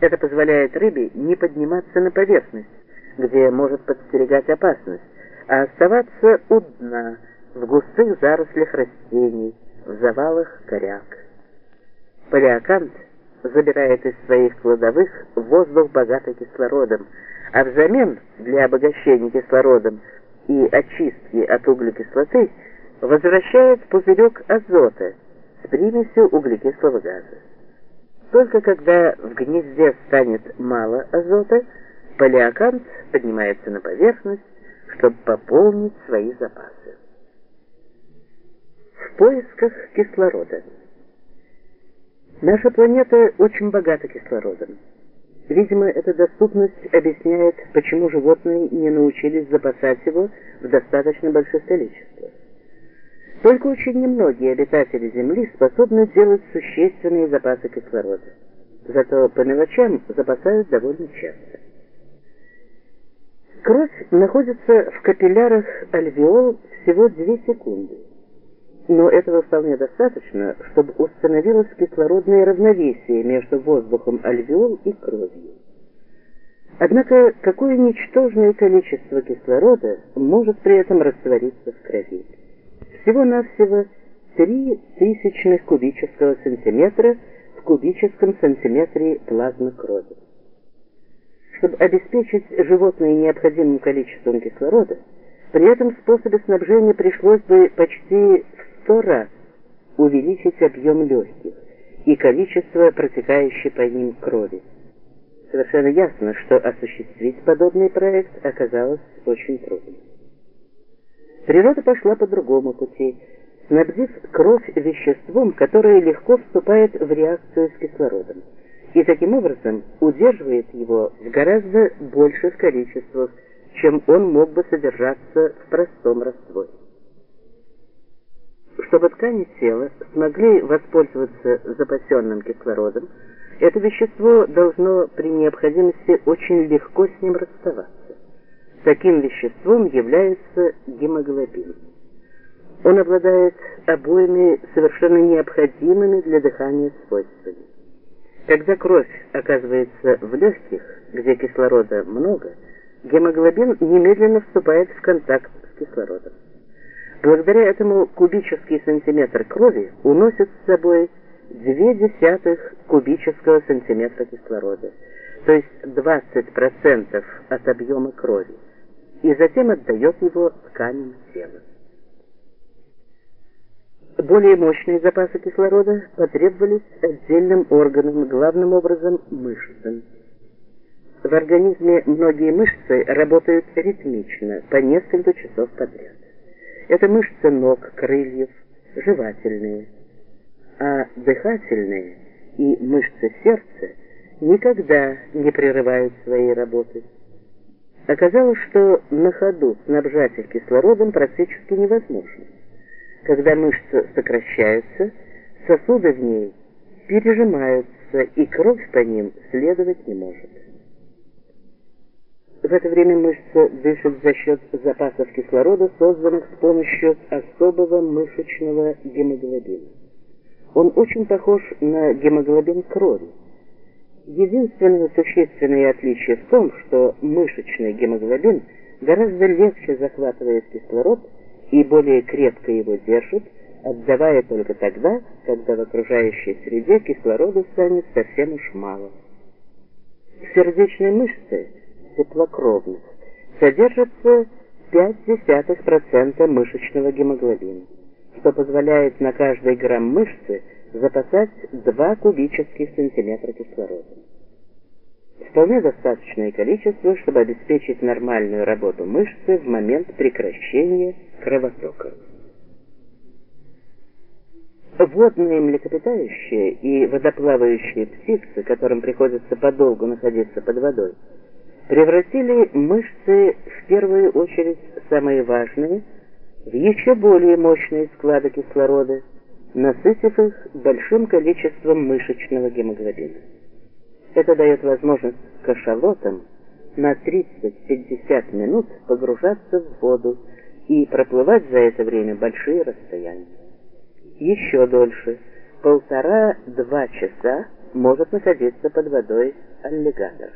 Это позволяет рыбе не подниматься на поверхность, где может подстерегать опасность, а оставаться у дна, в густых зарослях растений, в завалах коряк. Палеокант забирает из своих кладовых воздух, богатый кислородом, а взамен для обогащения кислородом и очистки от углекислоты возвращает пузырек азота с примесью углекислого газа. Только когда в гнезде станет мало азота, палеокант поднимается на поверхность, чтобы пополнить свои запасы. В поисках кислорода. Наша планета очень богата кислородом. Видимо, эта доступность объясняет, почему животные не научились запасать его в достаточно больших количествах. Только очень немногие обитатели Земли способны делать существенные запасы кислорода. Зато по мелочам запасают довольно часто. Кровь находится в капиллярах альвеол всего 2 секунды. Но этого вполне достаточно, чтобы установилось кислородное равновесие между воздухом альвеол и кровью. Однако какое ничтожное количество кислорода может при этом раствориться в крови? Всего-навсего 3 тысячных кубического сантиметра в кубическом сантиметре плазмы крови. Чтобы обеспечить животное необходимым количеством кислорода, при этом способе снабжения пришлось бы почти в 100 раз увеличить объем легких и количество протекающей по ним крови. Совершенно ясно, что осуществить подобный проект оказалось очень трудно. Природа пошла по другому пути, снабдив кровь веществом, которое легко вступает в реакцию с кислородом, и таким образом удерживает его в гораздо больших количествах, чем он мог бы содержаться в простом растворе. Чтобы ткани тела смогли воспользоваться запасенным кислородом, это вещество должно при необходимости очень легко с ним расставаться. Таким веществом является гемоглобин. Он обладает обоими совершенно необходимыми для дыхания свойствами. Когда кровь оказывается в легких, где кислорода много, гемоглобин немедленно вступает в контакт с кислородом. Благодаря этому кубический сантиметр крови уносит с собой 0,2 кубического сантиметра кислорода, то есть 20% от объема крови и затем отдает его тканям тела. Более мощные запасы кислорода потребовались отдельным органам, главным образом мышцам. В организме многие мышцы работают ритмично, по несколько часов подряд. Это мышцы ног, крыльев, жевательные. А дыхательные и мышцы сердца никогда не прерывают своей работы. Оказалось, что на ходу снабжать их кислородом практически невозможно. Когда мышцы сокращаются, сосуды в ней пережимаются, и кровь по ним следовать не может. В это время мышцы дышат за счет запасов кислорода, созданных с помощью особого мышечного гемоглобина. Он очень похож на гемоглобин крови. Единственное существенное отличие в том, что мышечный гемоглобин гораздо легче захватывает кислород и более крепко его держит, отдавая только тогда, когда в окружающей среде кислорода станет совсем уж мало. В сердечной мышце теплокровных содержится 0,5% мышечного гемоглобина, что позволяет на каждый грамм мышцы запасать 2 кубических сантиметра кислорода. Вполне достаточное количество, чтобы обеспечить нормальную работу мышцы в момент прекращения кровотока. Водные млекопитающие и водоплавающие птицы, которым приходится подолгу находиться под водой, превратили мышцы в первую очередь самые важные в еще более мощные склады кислорода, насытив их большим количеством мышечного гемоглобина. Это дает возможность кашалотам на 30-50 минут погружаться в воду и проплывать за это время большие расстояния. Еще дольше, полтора-два часа, может находиться под водой аллигатор.